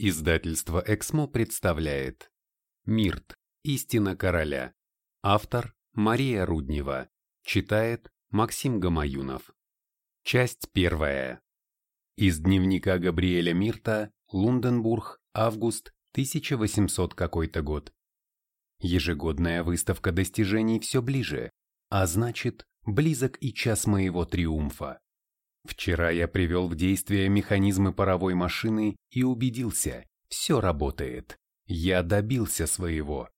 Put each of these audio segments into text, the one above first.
Издательство «Эксмо» представляет Мирт. Истина короля. Автор Мария Руднева. Читает Максим Гамаюнов. Часть первая. Из дневника Габриэля Мирта, Лунденбург, август, 1800 какой-то год. Ежегодная выставка достижений все ближе, а значит, близок и час моего триумфа. Вчера я привел в действие механизмы паровой машины и убедился, все работает. Я добился своего.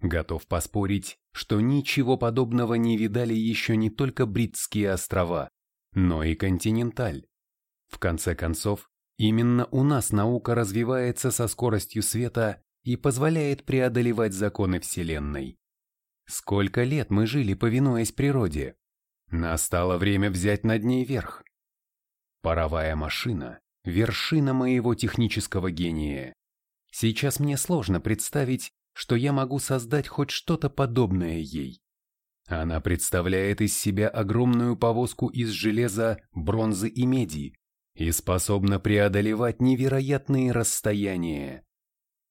Готов поспорить, что ничего подобного не видали еще не только Бритские острова, но и континенталь. В конце концов, именно у нас наука развивается со скоростью света и позволяет преодолевать законы Вселенной. Сколько лет мы жили, повинуясь природе? Настало время взять над ней верх. Паровая машина – вершина моего технического гения. Сейчас мне сложно представить, что я могу создать хоть что-то подобное ей. Она представляет из себя огромную повозку из железа, бронзы и меди и способна преодолевать невероятные расстояния.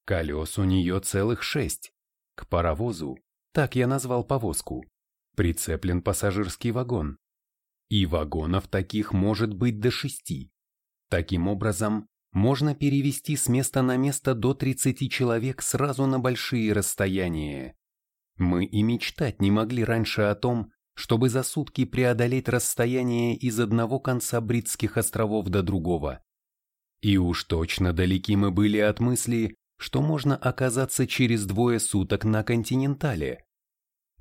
Колес у нее целых шесть. К паровозу, так я назвал повозку, прицеплен пассажирский вагон. И вагонов таких может быть до шести. Таким образом, можно перевести с места на место до 30 человек сразу на большие расстояния. Мы и мечтать не могли раньше о том, чтобы за сутки преодолеть расстояние из одного конца Бритских островов до другого. И уж точно далеки мы были от мысли, что можно оказаться через двое суток на континентале.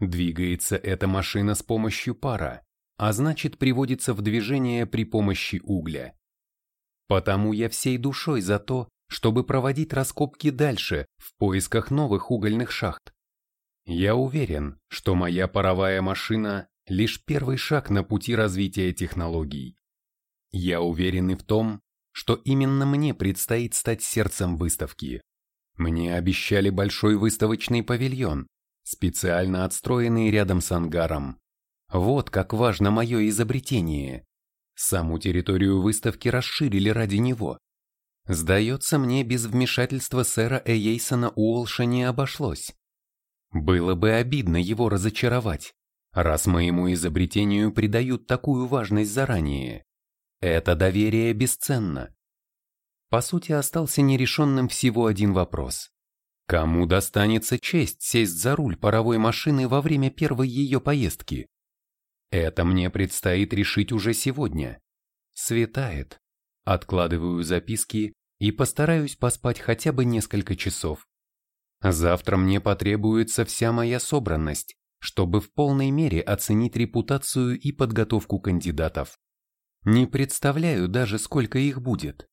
Двигается эта машина с помощью пара, а значит приводится в движение при помощи угля. Потому я всей душой за то, чтобы проводить раскопки дальше в поисках новых угольных шахт. Я уверен, что моя паровая машина – лишь первый шаг на пути развития технологий. Я уверен и в том, что именно мне предстоит стать сердцем выставки. Мне обещали большой выставочный павильон, специально отстроенный рядом с ангаром. Вот как важно мое изобретение. Саму территорию выставки расширили ради него. Сдается мне, без вмешательства сэра Эйейсона Уолша не обошлось. Было бы обидно его разочаровать, раз моему изобретению придают такую важность заранее. Это доверие бесценно. По сути, остался нерешенным всего один вопрос. Кому достанется честь сесть за руль паровой машины во время первой ее поездки? Это мне предстоит решить уже сегодня. Светает. Откладываю записки и постараюсь поспать хотя бы несколько часов. Завтра мне потребуется вся моя собранность, чтобы в полной мере оценить репутацию и подготовку кандидатов. Не представляю даже, сколько их будет.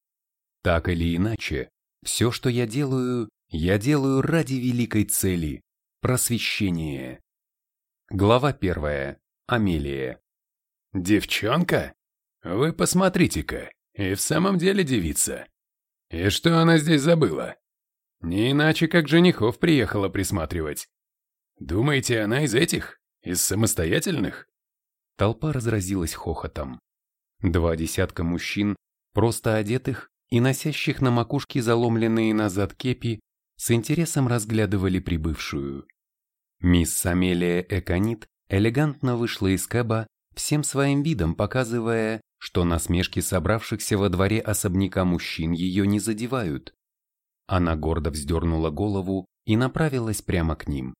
Так или иначе, все, что я делаю, я делаю ради великой цели – просвещения. Глава первая. Амелия. «Девчонка? Вы посмотрите-ка, и в самом деле девица. И что она здесь забыла? Не иначе, как женихов приехала присматривать. Думаете, она из этих? Из самостоятельных?» Толпа разразилась хохотом. Два десятка мужчин, просто одетых и носящих на макушке заломленные назад кепи, с интересом разглядывали прибывшую. Мисс Амелия Эконит элегантно вышла из кэба, всем своим видом показывая, что насмешки собравшихся во дворе особняка мужчин ее не задевают. Она гордо вздернула голову и направилась прямо к ним.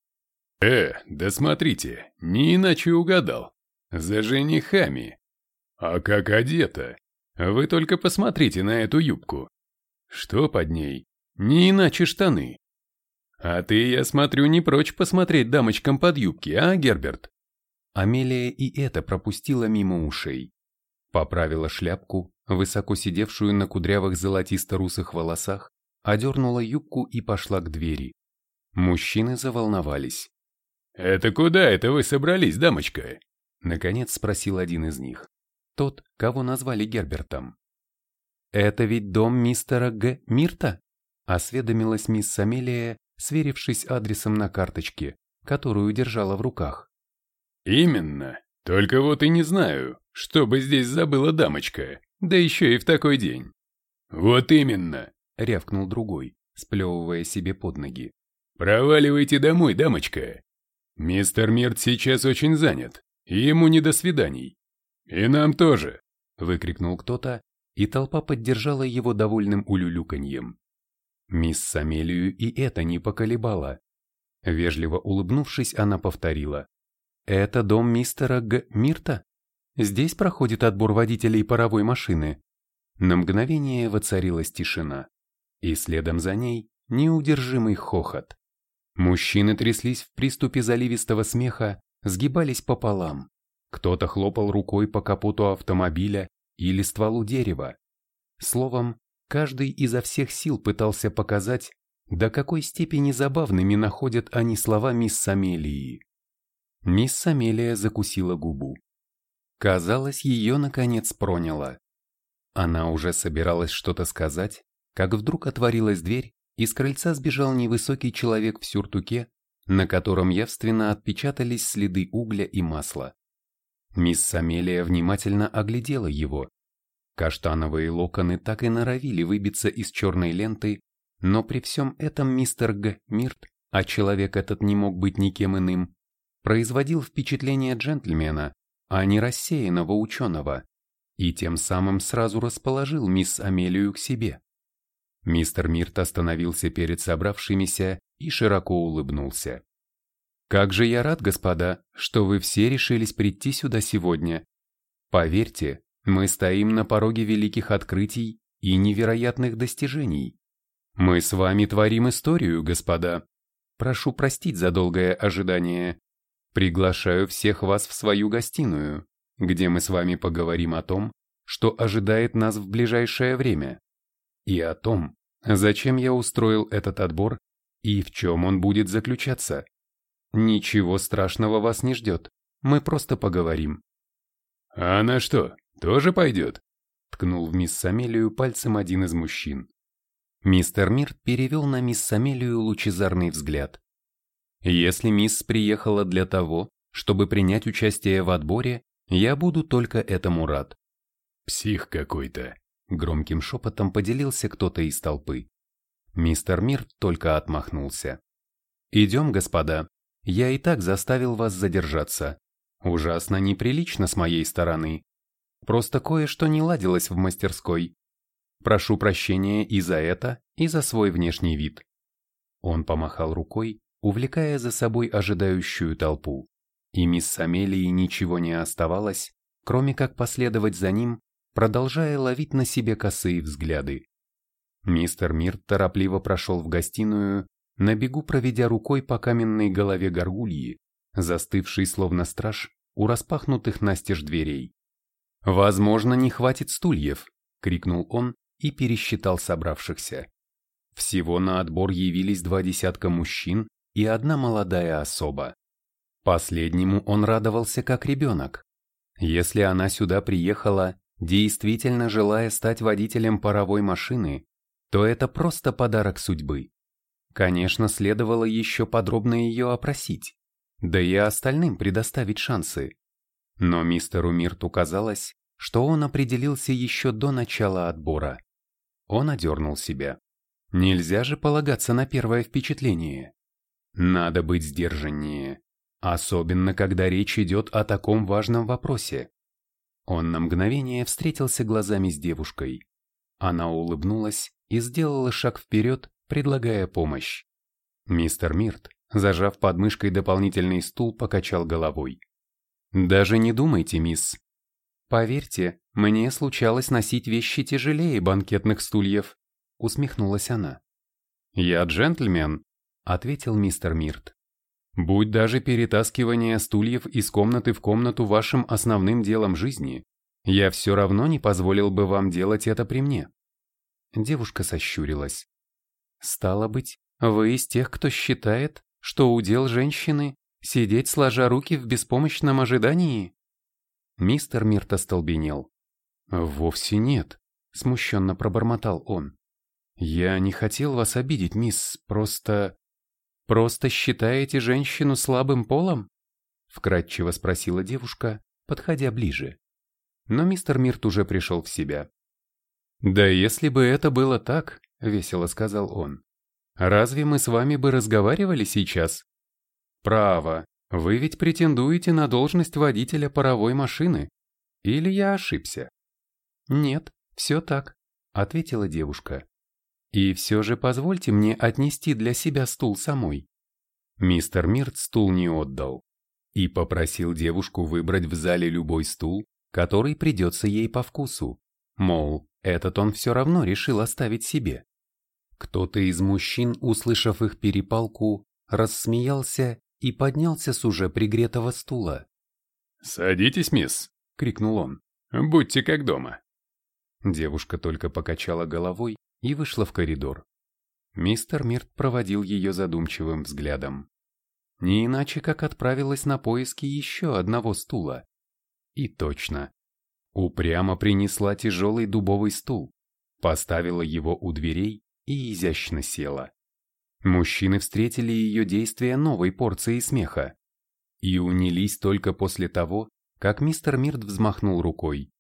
«Э, да смотрите, не иначе угадал. За женихами. А как одета? Вы только посмотрите на эту юбку. Что под ней? Не иначе штаны. А ты, я смотрю, не прочь посмотреть дамочкам под юбки, а, Герберт? Амелия и это пропустила мимо ушей. Поправила шляпку, высоко сидевшую на кудрявых золотисто-русых волосах, одернула юбку и пошла к двери. Мужчины заволновались. «Это куда это вы собрались, дамочка?» Наконец спросил один из них. Тот, кого назвали Гербертом. «Это ведь дом мистера Г. Мирта?» Осведомилась мисс Амелия, сверившись адресом на карточке, которую держала в руках. «Именно. Только вот и не знаю, что бы здесь забыла дамочка, да еще и в такой день». «Вот именно. рявкнул другой, сплевывая себе под ноги. «Проваливайте домой, дамочка. Мистер Мирт сейчас очень занят, ему не до свиданий. И нам тоже!» — выкрикнул кто-то, и толпа поддержала его довольным улюлюканьем. Мисс Самелию и это не поколебало. Вежливо улыбнувшись, она повторила. «Это дом мистера Г. Мирта? Здесь проходит отбор водителей паровой машины». На мгновение воцарилась тишина, и следом за ней неудержимый хохот. Мужчины тряслись в приступе заливистого смеха, сгибались пополам. Кто-то хлопал рукой по капоту автомобиля или стволу дерева. Словом, каждый изо всех сил пытался показать, до какой степени забавными находят они слова мисс Самелии. Мисс Самелия закусила губу. Казалось, ее наконец проняло. Она уже собиралась что-то сказать, как вдруг отворилась дверь, и с крыльца сбежал невысокий человек в сюртуке, на котором явственно отпечатались следы угля и масла. Мисс Самелия внимательно оглядела его. Каштановые локоны так и норовили выбиться из черной ленты, но при всем этом мистер Г. Мирт, а человек этот не мог быть никем иным, производил впечатление джентльмена, а не рассеянного ученого, и тем самым сразу расположил мисс Амелию к себе. Мистер Мирт остановился перед собравшимися и широко улыбнулся. «Как же я рад, господа, что вы все решились прийти сюда сегодня. Поверьте, мы стоим на пороге великих открытий и невероятных достижений. Мы с вами творим историю, господа. Прошу простить за долгое ожидание. Приглашаю всех вас в свою гостиную, где мы с вами поговорим о том, что ожидает нас в ближайшее время, и о том, зачем я устроил этот отбор и в чем он будет заключаться. Ничего страшного вас не ждет, мы просто поговорим. «А она что, тоже пойдет?» — ткнул в мисс Самелию пальцем один из мужчин. Мистер Мирт перевел на мисс Самелию лучезарный взгляд. Если мисс приехала для того, чтобы принять участие в отборе, я буду только этому рад. Псих какой-то. Громким шепотом поделился кто-то из толпы. Мистер Мир только отмахнулся. «Идем, господа. Я и так заставил вас задержаться. Ужасно неприлично с моей стороны. Просто кое-что не ладилось в мастерской. Прошу прощения и за это, и за свой внешний вид». Он помахал рукой, увлекая за собой ожидающую толпу, и мисс Амелии ничего не оставалось, кроме как последовать за ним, продолжая ловить на себе косые взгляды. Мистер Мирт торопливо прошел в гостиную, на бегу проведя рукой по каменной голове горгульи, застывшей словно страж у распахнутых настежь дверей. «Возможно, не хватит стульев!» — крикнул он и пересчитал собравшихся. Всего на отбор явились два десятка мужчин и одна молодая особа. Последнему он радовался как ребенок. Если она сюда приехала, действительно желая стать водителем паровой машины, то это просто подарок судьбы. Конечно, следовало еще подробно ее опросить, да и остальным предоставить шансы. Но мистеру Мирту казалось, что он определился еще до начала отбора. Он одернул себя. Нельзя же полагаться на первое впечатление. Надо быть сдержаннее, особенно когда речь идет о таком важном вопросе. Он на мгновение встретился глазами с девушкой. Она улыбнулась и сделала шаг вперед, предлагая помощь. Мистер Мирт, зажав под дополнительный стул, покачал головой. «Даже не думайте, мисс. Поверьте, мне случалось носить вещи тяжелее банкетных стульев», усмехнулась она. «Я джентльмен», ответил мистер Мирт. Будь даже перетаскивание стульев из комнаты в комнату вашим основным делом жизни, я все равно не позволил бы вам делать это при мне. Девушка сощурилась. Стало быть, вы из тех, кто считает, что удел женщины сидеть сложа руки в беспомощном ожидании? Мистер Мирт остолбенел. Вовсе нет, смущенно пробормотал он. Я не хотел вас обидеть, мисс, просто... «Просто считаете женщину слабым полом?» — вкратчиво спросила девушка, подходя ближе. Но мистер Мирт уже пришел в себя. «Да если бы это было так, — весело сказал он. «Разве мы с вами бы разговаривали сейчас?» «Право, вы ведь претендуете на должность водителя паровой машины. Или я ошибся?» «Нет, все так», — ответила девушка. «И все же позвольте мне отнести для себя стул самой». Мистер Мирт стул не отдал и попросил девушку выбрать в зале любой стул, который придется ей по вкусу. Мол, этот он все равно решил оставить себе. Кто-то из мужчин, услышав их перепалку, рассмеялся и поднялся с уже пригретого стула. «Садитесь, мисс!» — крикнул он. «Будьте как дома!» Девушка только покачала головой и вышла в коридор. Мистер Мирт проводил ее задумчивым взглядом. Не иначе, как отправилась на поиски еще одного стула. И точно. Упрямо принесла тяжелый дубовый стул, поставила его у дверей и изящно села. Мужчины встретили ее действия новой порцией смеха и унились только после того, как мистер Мирт взмахнул рукой.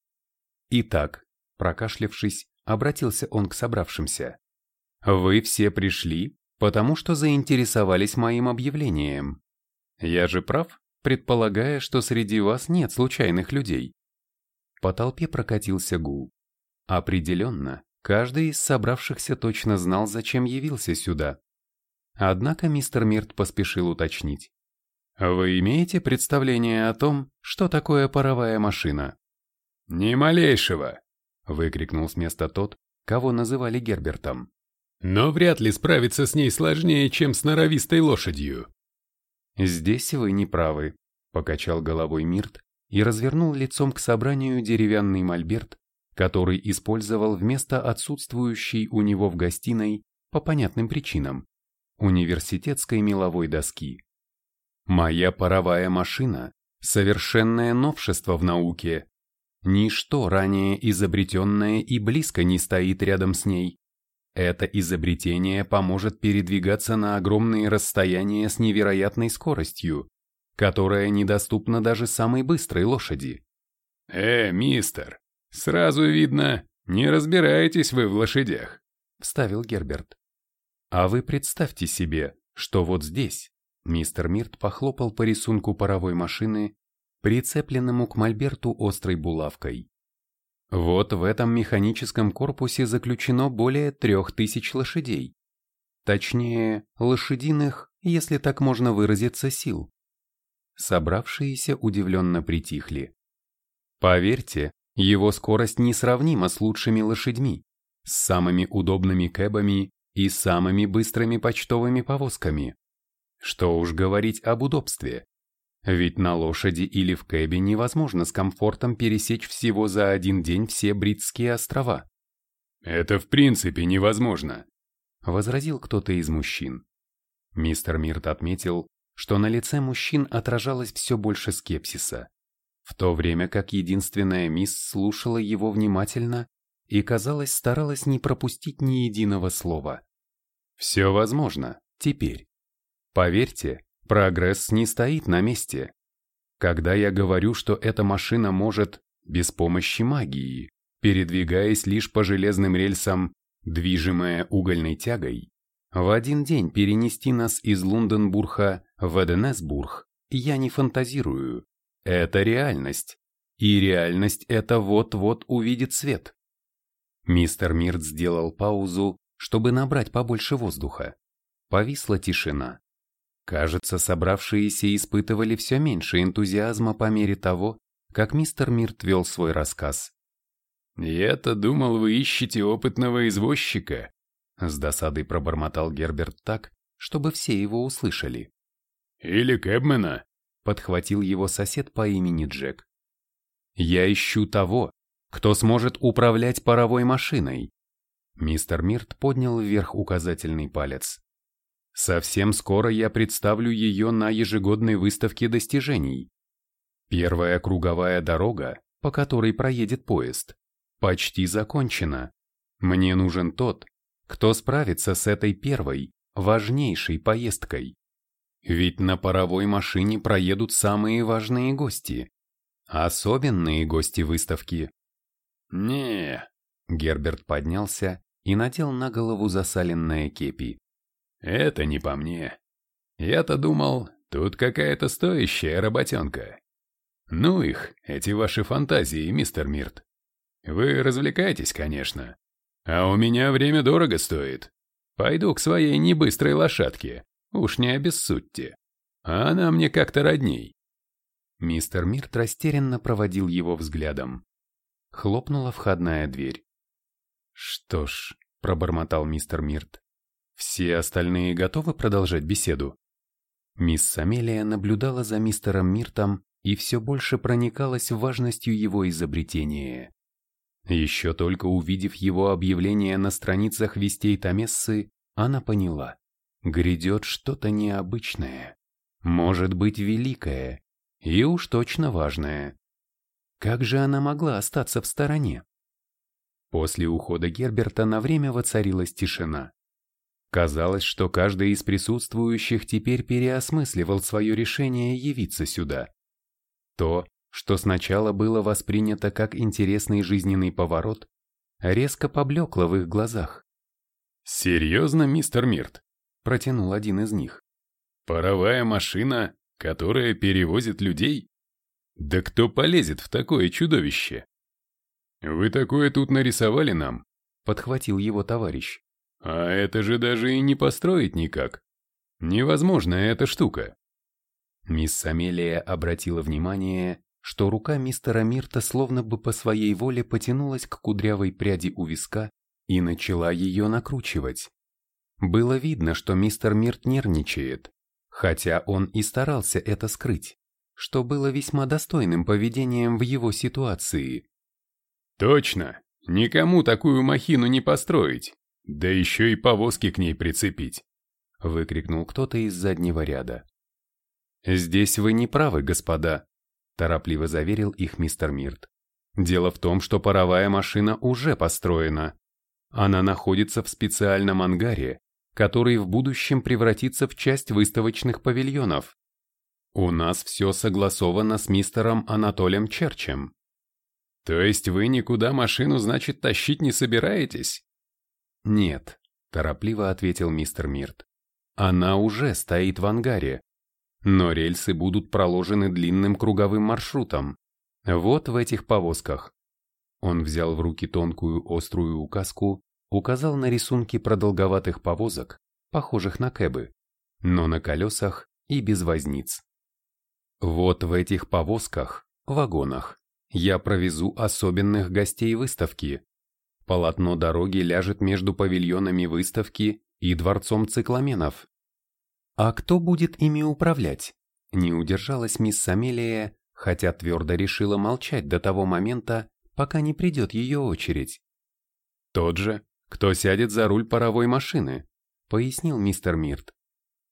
Итак, прокашлявшись, обратился он к собравшимся. «Вы все пришли, потому что заинтересовались моим объявлением. Я же прав, предполагая, что среди вас нет случайных людей». По толпе прокатился гул. Определенно, каждый из собравшихся точно знал, зачем явился сюда. Однако мистер Мирт поспешил уточнить. «Вы имеете представление о том, что такое паровая машина?» «Ни малейшего!» — выкрикнул с места тот, кого называли Гербертом. «Но вряд ли справиться с ней сложнее, чем с норовистой лошадью». «Здесь вы не правы», — покачал головой Мирт и развернул лицом к собранию деревянный мольберт, который использовал вместо отсутствующей у него в гостиной по понятным причинам университетской меловой доски. Моя паровая машина – совершенное новшество в науке. Ничто ранее изобретенное и близко не стоит рядом с ней. Это изобретение поможет передвигаться на огромные расстояния с невероятной скоростью, которая недоступна даже самой быстрой лошади. «Э, мистер, сразу видно, не разбираетесь вы в лошадях», – вставил Герберт. А вы представьте себе, что вот здесь мистер Мирт похлопал по рисунку паровой машины, прицепленному к мольберту острой булавкой. Вот в этом механическом корпусе заключено более трех тысяч лошадей. Точнее, лошадиных, если так можно выразиться, сил. Собравшиеся удивленно притихли. Поверьте, его скорость несравнима с лучшими лошадьми, с самыми удобными кэбами и самыми быстрыми почтовыми повозками. Что уж говорить об удобстве. Ведь на лошади или в кэбе невозможно с комфортом пересечь всего за один день все Бритские острова. «Это в принципе невозможно», — возразил кто-то из мужчин. Мистер Мирт отметил, что на лице мужчин отражалось все больше скепсиса, в то время как единственная мисс слушала его внимательно и, казалось, старалась не пропустить ни единого слова. Все возможно, теперь. Поверьте, прогресс не стоит на месте. Когда я говорю, что эта машина может, без помощи магии, передвигаясь лишь по железным рельсам, движимая угольной тягой, в один день перенести нас из Лунденбурга в Эденесбург, я не фантазирую. Это реальность. И реальность это вот-вот увидит свет. Мистер Мирт сделал паузу, чтобы набрать побольше воздуха. Повисла тишина. Кажется, собравшиеся испытывали все меньше энтузиазма по мере того, как мистер Мирт вел свой рассказ. «Я-то думал, вы ищете опытного извозчика», — с досадой пробормотал Герберт так, чтобы все его услышали. «Или кэбмена», — подхватил его сосед по имени Джек. «Я ищу того, кто сможет управлять паровой машиной? Мистер Мирт поднял вверх указательный палец. Совсем скоро я представлю ее на ежегодной выставке достижений. Первая круговая дорога, по которой проедет поезд, почти закончена. Мне нужен тот, кто справится с этой первой, важнейшей поездкой. Ведь на паровой машине проедут самые важные гости. Особенные гости выставки. не Герберт поднялся и надел на голову засаленное кепи. «Это не по мне. Я-то думал, тут какая-то стоящая работенка. Ну их, эти ваши фантазии, мистер Мирт. Вы развлекаетесь, конечно. А у меня время дорого стоит. Пойду к своей небыстрой лошадке, уж не обессудьте. А она мне как-то родней. Мистер Мирт растерянно проводил его взглядом. Хлопнула входная дверь. «Что ж», — пробормотал мистер Мирт, — «все остальные готовы продолжать беседу?» Мисс Самелия наблюдала за мистером Миртом и все больше проникалась важностью его изобретения. Еще только увидев его объявление на страницах вестей Томессы, она поняла, грядет что-то необычное, может быть великое, и уж точно важное. Как же она могла остаться в стороне? После ухода Герберта на время воцарилась тишина. Казалось, что каждый из присутствующих теперь переосмысливал свое решение явиться сюда. То, что сначала было воспринято как интересный жизненный поворот, резко поблекло в их глазах. «Серьезно, мистер Мирт?» – протянул один из них. «Паровая машина, которая перевозит людей? Да кто полезет в такое чудовище?» «Вы такое тут нарисовали нам?» – подхватил его товарищ. «А это же даже и не построить никак. Невозможно эта штука». Мисс Амелия обратила внимание, что рука мистера Мирта словно бы по своей воле потянулась к кудрявой пряди у виска и начала ее накручивать. Было видно, что мистер Мирт нервничает, хотя он и старался это скрыть, что было весьма достойным поведением в его ситуации. «Точно! Никому такую махину не построить, да еще и повозки к ней прицепить!» выкрикнул кто-то из заднего ряда. «Здесь вы не правы, господа», торопливо заверил их мистер Мирт. Дело в том, что паровая машина уже построена. Она находится в специальном ангаре, который в будущем превратится в часть выставочных павильонов. У нас все согласовано с мистером Анатолием Черчем. То есть вы никуда машину, значит, тащить не собираетесь? Нет, торопливо ответил мистер Мирт. Она уже стоит в ангаре, но рельсы будут проложены длинным круговым маршрутом. Вот в этих повозках. Он взял в руки тонкую острую указку, указал на рисунки продолговатых повозок, похожих на кэбы, но на колесах и без возниц. Вот в этих повозках, вагонах, я провезу особенных гостей выставки. Полотно дороги ляжет между павильонами выставки и дворцом цикламенов. «А кто будет ими управлять?» Не удержалась мисс Амелия, хотя твердо решила молчать до того момента, пока не придет ее очередь. «Тот же, кто сядет за руль паровой машины», — пояснил мистер Мирт.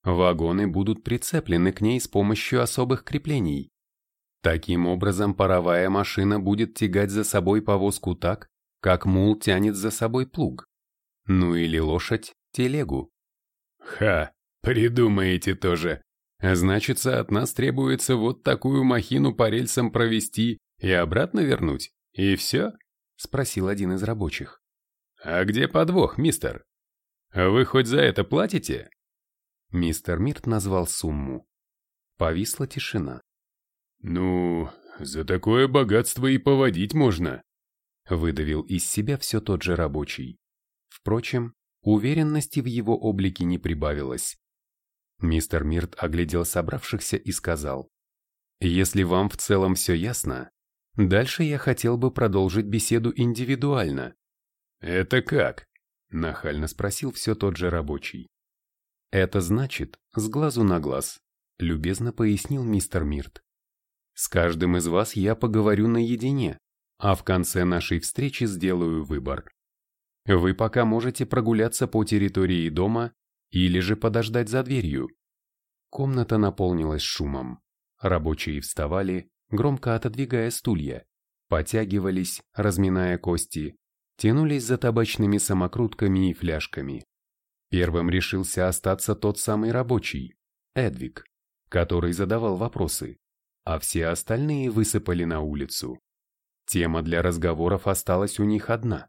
«Вагоны будут прицеплены к ней с помощью особых креплений. Таким образом паровая машина будет тягать за собой повозку так, как мул тянет за собой плуг. Ну или лошадь – телегу». «Ха!» Придумаете тоже. Значится, от нас требуется вот такую махину по рельсам провести и обратно вернуть? И все? Спросил один из рабочих. А где подвох, мистер? Вы хоть за это платите? Мистер Мирт назвал сумму. Повисла тишина. Ну, за такое богатство и поводить можно. Выдавил из себя все тот же рабочий. Впрочем, уверенности в его облике не прибавилось. Мистер Мирт оглядел собравшихся и сказал, «Если вам в целом все ясно, дальше я хотел бы продолжить беседу индивидуально». «Это как?» – нахально спросил все тот же рабочий. «Это значит, с глазу на глаз», – любезно пояснил мистер Мирт. «С каждым из вас я поговорю наедине, а в конце нашей встречи сделаю выбор. Вы пока можете прогуляться по территории дома или же подождать за дверью. Комната наполнилась шумом. Рабочие вставали, громко отодвигая стулья, потягивались, разминая кости, тянулись за табачными самокрутками и фляжками. Первым решился остаться тот самый рабочий, Эдвик, который задавал вопросы, а все остальные высыпали на улицу. Тема для разговоров осталась у них одна.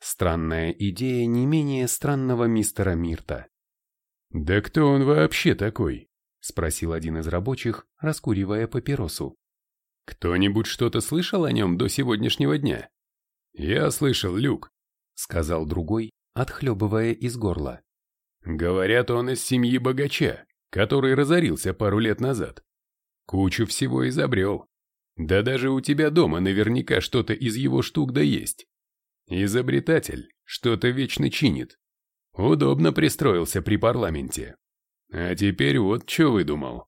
Странная идея не менее странного мистера Мирта. «Да кто он вообще такой?» — спросил один из рабочих, раскуривая папиросу. «Кто-нибудь что-то слышал о нем до сегодняшнего дня?» «Я слышал, Люк», — сказал другой, отхлебывая из горла. «Говорят, он из семьи богача, который разорился пару лет назад. Кучу всего изобрел. Да даже у тебя дома наверняка что-то из его штук да есть. Изобретатель что-то вечно чинит. Удобно пристроился при парламенте. А теперь вот что выдумал.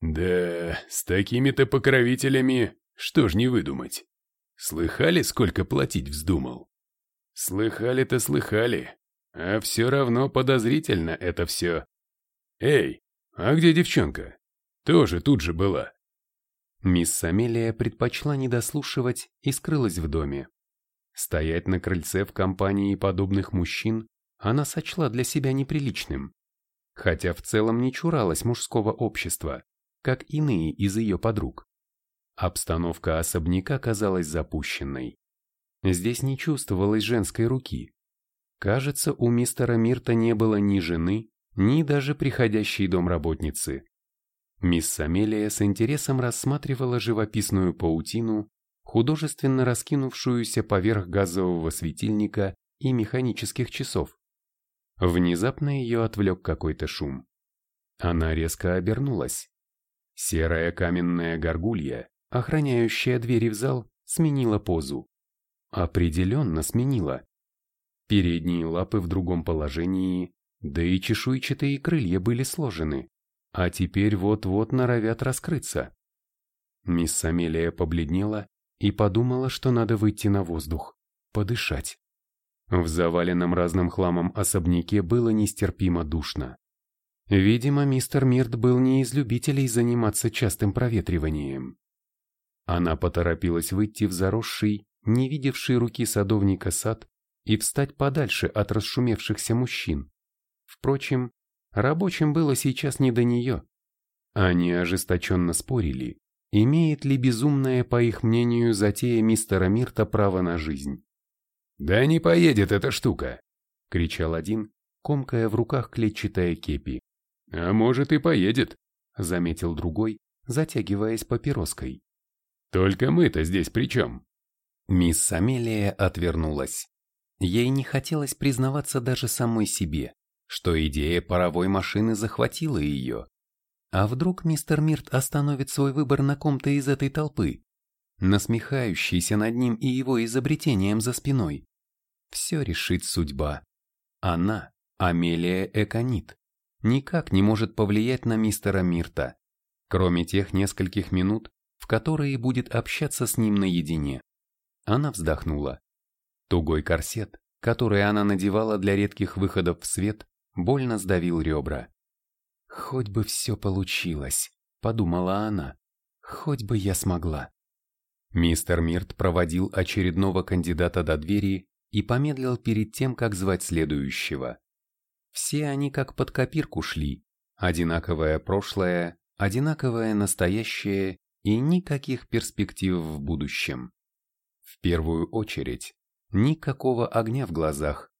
Да, с такими-то покровителями что ж не выдумать. Слыхали, сколько платить вздумал? Слыхали-то слыхали, а все равно подозрительно это все. Эй, а где девчонка? Тоже тут же была. Мисс Амелия предпочла не дослушивать и скрылась в доме. Стоять на крыльце в компании подобных мужчин она сочла для себя неприличным, хотя в целом не чуралась мужского общества, как иные из ее подруг. Обстановка особняка казалась запущенной. Здесь не чувствовалось женской руки. Кажется, у мистера Мирта не было ни жены, ни даже приходящей домработницы. Мисс Амелия с интересом рассматривала живописную паутину, художественно раскинувшуюся поверх газового светильника и механических часов. Внезапно ее отвлек какой-то шум. Она резко обернулась. Серая каменная горгулья, охраняющая двери в зал, сменила позу. Определенно сменила. Передние лапы в другом положении, да и чешуйчатые крылья были сложены, а теперь вот-вот норовят раскрыться. Мисс Амелия побледнела и подумала, что надо выйти на воздух, подышать. В заваленном разным хламом особняке было нестерпимо душно. Видимо, мистер Мирт был не из любителей заниматься частым проветриванием. Она поторопилась выйти в заросший, не видевший руки садовника сад и встать подальше от расшумевшихся мужчин. Впрочем, рабочим было сейчас не до нее. Они ожесточенно спорили, имеет ли безумная, по их мнению, затея мистера Мирта право на жизнь. «Да не поедет эта штука!» — кричал один, комкая в руках клетчатая кепи. «А может и поедет», — заметил другой, затягиваясь папироской. «Только мы-то здесь при чем?» Мисс Амелия отвернулась. Ей не хотелось признаваться даже самой себе, что идея паровой машины захватила ее. А вдруг мистер Мирт остановит свой выбор на ком-то из этой толпы, насмехающийся над ним и его изобретением за спиной? Все решит судьба. Она, Амелия Эконит, никак не может повлиять на мистера Мирта, кроме тех нескольких минут, в которые будет общаться с ним наедине. Она вздохнула. Тугой корсет, который она надевала для редких выходов в свет, больно сдавил ребра. «Хоть бы все получилось», — подумала она. «Хоть бы я смогла». Мистер Мирт проводил очередного кандидата до двери и помедлил перед тем, как звать следующего. Все они как под копирку шли, одинаковое прошлое, одинаковое настоящее и никаких перспектив в будущем. В первую очередь, никакого огня в глазах,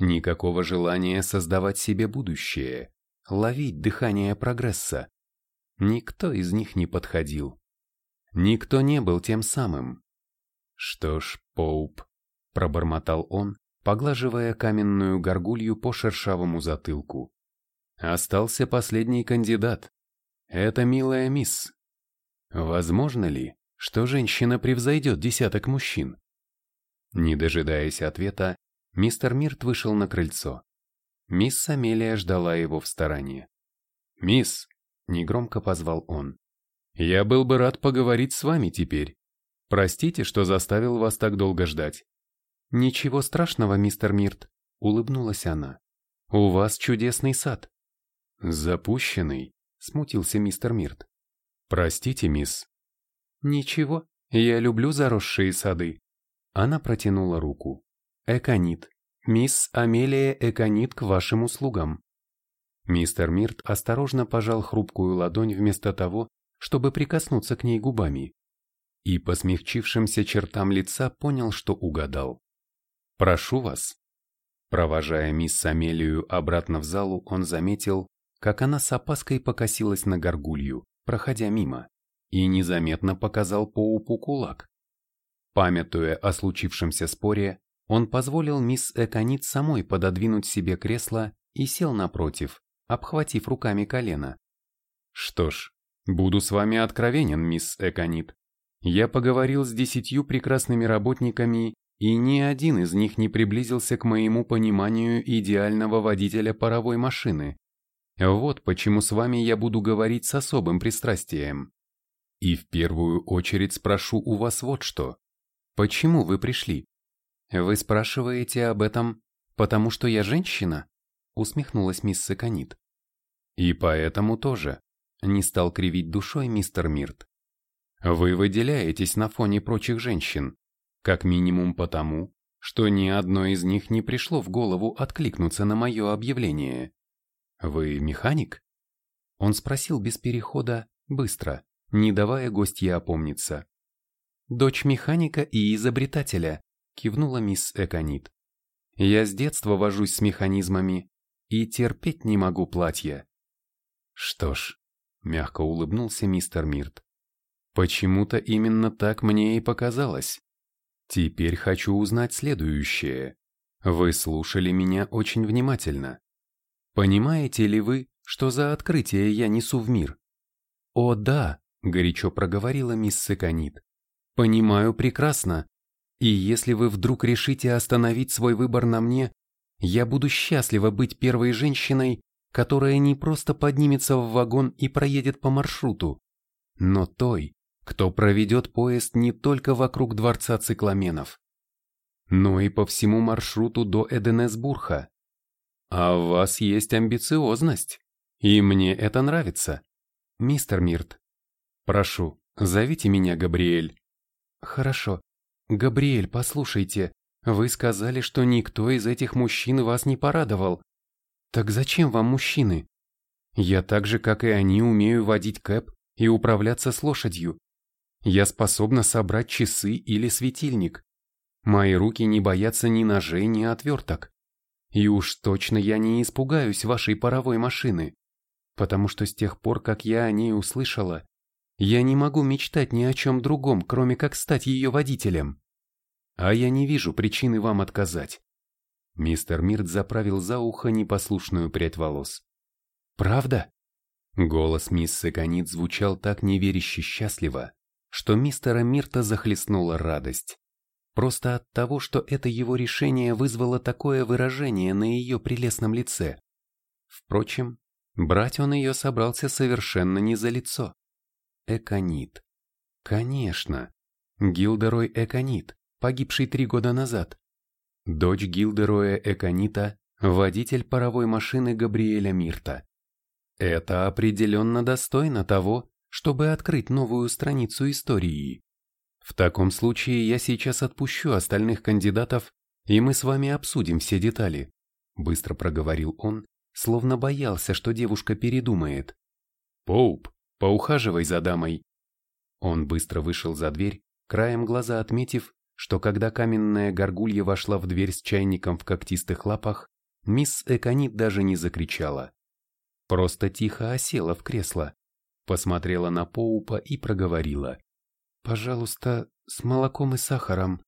никакого желания создавать себе будущее, ловить дыхание прогресса. Никто из них не подходил. Никто не был тем самым. Что ж, Поуп, пробормотал он, поглаживая каменную горгулью по шершавому затылку. Остался последний кандидат. Это милая мисс. Возможно ли, что женщина превзойдет десяток мужчин? Не дожидаясь ответа, мистер Мирт вышел на крыльцо. Мисс Амелия ждала его в стороне. «Мисс», — негромко позвал он, — «я был бы рад поговорить с вами теперь. Простите, что заставил вас так долго ждать. «Ничего страшного, мистер Мирт», — улыбнулась она. «У вас чудесный сад». «Запущенный», — смутился мистер Мирт. «Простите, мисс». «Ничего, я люблю заросшие сады». Она протянула руку. «Эконит. Мисс Амелия Эконит к вашим услугам». Мистер Мирт осторожно пожал хрупкую ладонь вместо того, чтобы прикоснуться к ней губами. И по смягчившимся чертам лица понял, что угадал. Прошу вас. Провожая мисс Амелию обратно в залу, он заметил, как она с опаской покосилась на горгулью, проходя мимо, и незаметно показал Поупу кулак. Памятуя о случившемся споре, он позволил мисс Эконит самой пододвинуть себе кресло и сел напротив, обхватив руками колено. «Что ж, буду с вами откровенен, мисс Эконит. Я поговорил с десятью прекрасными работниками, и ни один из них не приблизился к моему пониманию идеального водителя паровой машины. Вот почему с вами я буду говорить с особым пристрастием. И в первую очередь спрошу у вас вот что. Почему вы пришли? Вы спрашиваете об этом, потому что я женщина? Усмехнулась мисс Саканит. И поэтому тоже. Не стал кривить душой мистер Мирт. Вы выделяетесь на фоне прочих женщин, как минимум потому, что ни одной из них не пришло в голову откликнуться на мое объявление. «Вы механик?» Он спросил без перехода, быстро, не давая гостье опомниться. «Дочь механика и изобретателя», — кивнула мисс Эконит. «Я с детства вожусь с механизмами и терпеть не могу платья». «Что ж», — мягко улыбнулся мистер Мирт, «почему-то именно так мне и показалось. Теперь хочу узнать следующее. Вы слушали меня очень внимательно. Понимаете ли вы, что за открытие я несу в мир? О да, горячо проговорила мисс Секанит. Понимаю прекрасно. И если вы вдруг решите остановить свой выбор на мне, я буду счастлива быть первой женщиной, которая не просто поднимется в вагон и проедет по маршруту, но той, кто проведет поезд не только вокруг дворца цикламенов, но и по всему маршруту до Эденесбурха. А у вас есть амбициозность, и мне это нравится. Мистер Мирт, прошу, зовите меня Габриэль. Хорошо. Габриэль, послушайте, вы сказали, что никто из этих мужчин вас не порадовал. Так зачем вам мужчины? Я так же, как и они, умею водить кэп и управляться с лошадью. Я способна собрать часы или светильник. Мои руки не боятся ни ножей, ни отверток. И уж точно я не испугаюсь вашей паровой машины, потому что с тех пор, как я о ней услышала, я не могу мечтать ни о чем другом, кроме как стать ее водителем. А я не вижу причины вам отказать. Мистер Мирт заправил за ухо непослушную прядь волос. «Правда?» Голос мисс Саканит звучал так неверяще счастливо, что мистера Мирта захлестнула радость. Просто от того, что это его решение вызвало такое выражение на ее прелестном лице. Впрочем, брать он ее собрался совершенно не за лицо. Эконит. Конечно. Гилдерой Эконит, погибший три года назад. Дочь Гилдероя Эконита, водитель паровой машины Габриэля Мирта. Это определенно достойно того, чтобы открыть новую страницу истории. В таком случае я сейчас отпущу остальных кандидатов, и мы с вами обсудим все детали, быстро проговорил он, словно боялся, что девушка передумает. Поуп, поухаживай за дамой. Он быстро вышел за дверь, краем глаза отметив, что когда каменная горгулья вошла в дверь с чайником в когтистых лапах, мисс Эконит даже не закричала. Просто тихо осела в кресло, посмотрела на Поупа и проговорила. «Пожалуйста, с молоком и сахаром.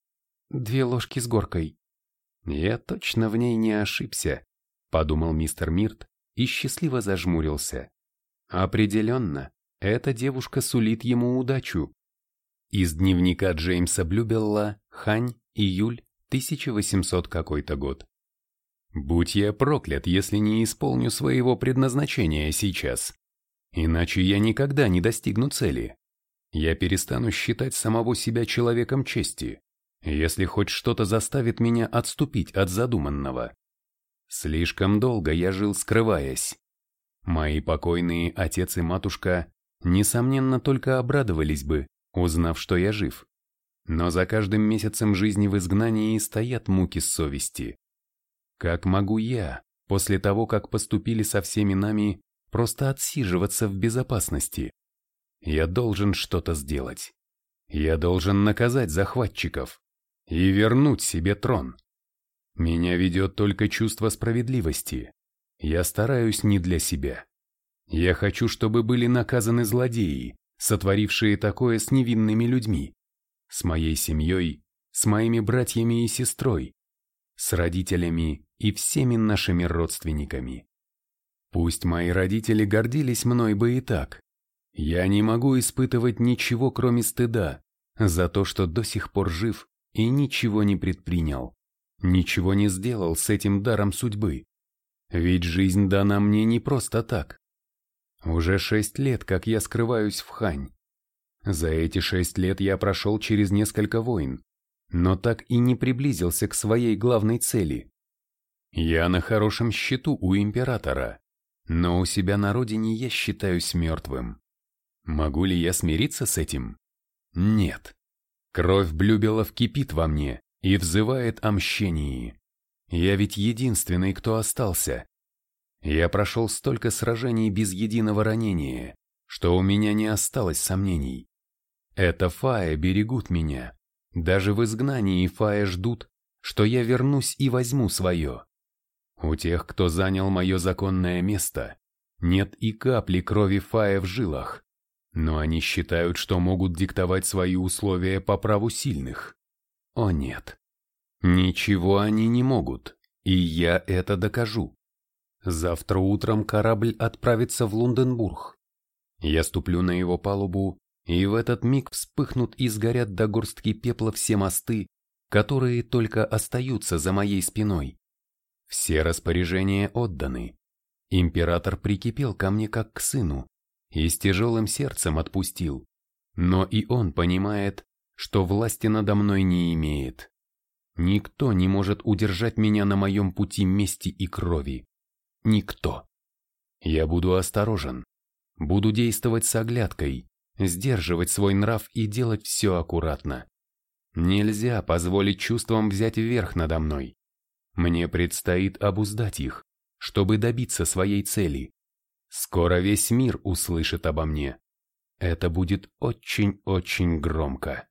Две ложки с горкой». «Я точно в ней не ошибся», — подумал мистер Мирт и счастливо зажмурился. «Определенно, эта девушка сулит ему удачу». Из дневника Джеймса Блюбелла, Хань, июль, 1800 какой-то год. «Будь я проклят, если не исполню своего предназначения сейчас. Иначе я никогда не достигну цели. Я перестану считать самого себя человеком чести, если хоть что-то заставит меня отступить от задуманного. Слишком долго я жил скрываясь. Мои покойные отец и матушка, несомненно, только обрадовались бы, узнав, что я жив. Но за каждым месяцем жизни в изгнании стоят муки совести. Как могу я, после того, как поступили со всеми нами, просто отсиживаться в безопасности. Я должен что-то сделать. Я должен наказать захватчиков и вернуть себе трон. Меня ведет только чувство справедливости. Я стараюсь не для себя. Я хочу, чтобы были наказаны злодеи, сотворившие такое с невинными людьми, с моей семьей, с моими братьями и сестрой, с родителями и всеми нашими родственниками. Пусть мои родители гордились мной бы и так. Я не могу испытывать ничего, кроме стыда, за то, что до сих пор жив и ничего не предпринял, ничего не сделал с этим даром судьбы. Ведь жизнь дана мне не просто так. Уже шесть лет, как я скрываюсь в Хань. За эти шесть лет я прошел через несколько войн, но так и не приблизился к своей главной цели. Я на хорошем счету у императора, но у себя на родине я считаюсь мертвым. Могу ли я смириться с этим? Нет. Кровь Блюбелов кипит во мне и взывает о мщении. Я ведь единственный, кто остался. Я прошел столько сражений без единого ранения, что у меня не осталось сомнений. Это Фая берегут меня. Даже в изгнании Фая ждут, что я вернусь и возьму свое. У тех, кто занял мое законное место, нет и капли крови Фая в жилах, но они считают, что могут диктовать свои условия по праву сильных. О нет. Ничего они не могут, и я это докажу. Завтра утром корабль отправится в Лунденбург. Я ступлю на его палубу, и в этот миг вспыхнут и сгорят до горстки пепла все мосты, которые только остаются за моей спиной. Все распоряжения отданы. Император прикипел ко мне как к сыну и с тяжелым сердцем отпустил. Но и он понимает, что власти надо мной не имеет. Никто не может удержать меня на моем пути мести и крови. Никто. Я буду осторожен. Буду действовать с оглядкой, сдерживать свой нрав и делать все аккуратно. Нельзя позволить чувствам взять верх надо мной. Мне предстоит обуздать их, чтобы добиться своей цели. Скоро весь мир услышит обо мне. Это будет очень-очень громко.